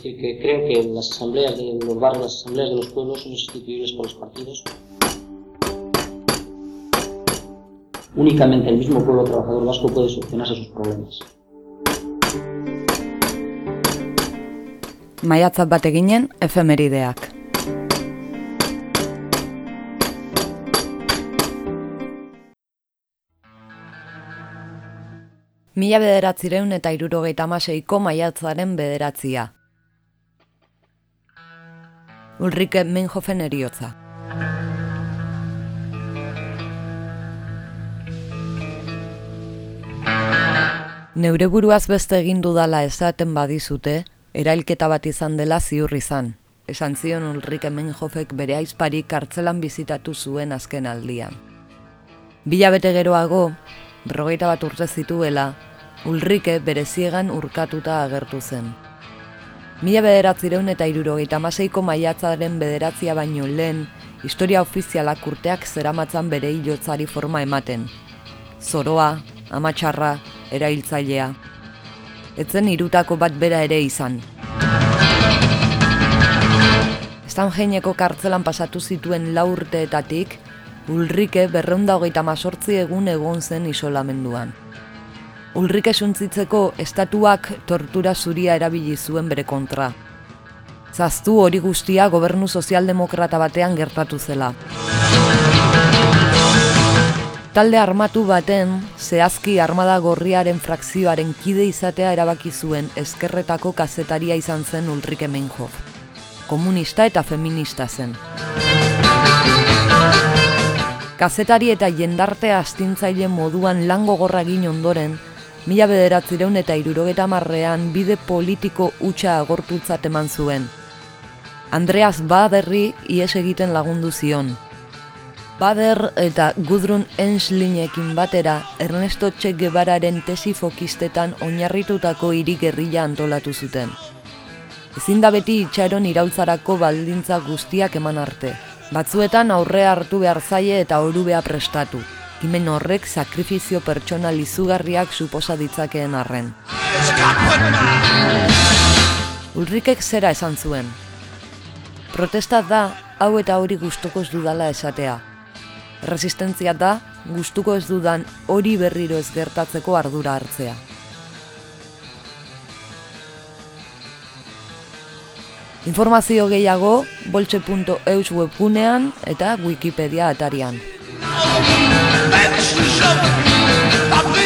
decir, que creo que las asambleas de los barrios, las asambleas de los pueblos son sustituibles por los partidos. Únicamente el mismo pueblo trabajador vasco puede solucionarse sus problemas. Maiatzat bat eginen efemerideak. Mila bederatzireun eta irurogeita amaseiko maiatzaren bederatzia. Ulrike Menhofen eriotza. Neure buruaz beste egin dudala esaten badizute, erailketa bat izan dela ziur izan. Esan zion Ulrike Menhofek bere aizpari kartzelan bizitatu zuen azken aldian. Bila bete geroago, berrogeita bat urte zituela, Ulrike bere ziegan urkatuta agertu zen. Mila bederatzireun eta irurogeita maseiko maiatzaren bederatzia baino lehen, historia ofizialak urteak zeramatzan bere hilotzari forma ematen. Zoroa, amatxarra, erailtzailea. Etzen irutako bat bera ere izan. Estan jeineko kartzelan pasatu zituen lau urteetatik, Ulrike berreunda hogeita masortzi egun egon zen isolamenduan. Ulrike suntzitzeko estatuak tortura zuria erabili zuen bere kontra. Zaztu hori guztia gobernu sozialdemokrata batean gertatu zela. Talde armatu baten, zehazki armada gorriaren frakzioaren kide izatea erabaki zuen eskerretako kazetaria izan zen Ulrike Meinhof. Komunista eta feminista zen. Kazetari eta jendarte astintzaile moduan lango gorra ondoren, mila bederatzireun eta irurogeta marrean bide politiko utxa agortutzat eman zuen. Andreas Baderri ies egiten lagundu zion. Bader eta Gudrun Enschlinekin batera Ernesto Che Guevararen tesi fokistetan oinarritutako hiri gerrilla antolatu zuten. Ezin da beti itxaron iraultzarako baldintza guztiak eman arte. Batzuetan aurrea hartu behar zaie eta orubea prestatu ekimen horrek sakrifizio pertsonal izugarriak suposa ditzakeen arren. Ulrikek zera esan zuen. Protesta da, hau eta hori gustuko ez dudala esatea. Resistentzia da, gustuko ez dudan hori berriro ez gertatzeko ardura hartzea. Informazio gehiago, boltxe.eus webgunean eta Wikipedia atarian. That's the show.